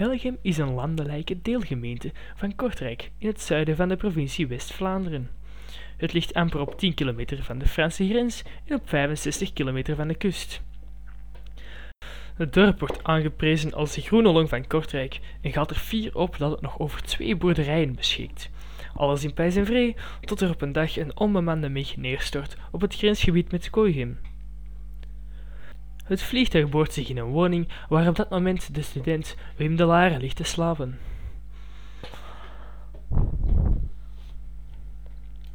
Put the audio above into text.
Belgium is een landelijke deelgemeente van Kortrijk in het zuiden van de provincie West-Vlaanderen. Het ligt amper op 10 kilometer van de Franse grens en op 65 kilometer van de kust. Het dorp wordt aangeprezen als de groene long van Kortrijk en gaat er fier op dat het nog over twee boerderijen beschikt. Alles in pijs en vree, tot er op een dag een onbemande meg neerstort op het grensgebied met Koigem. Het vliegtuig boort zich in een woning waar op dat moment de student Wim de Lare ligt te slapen.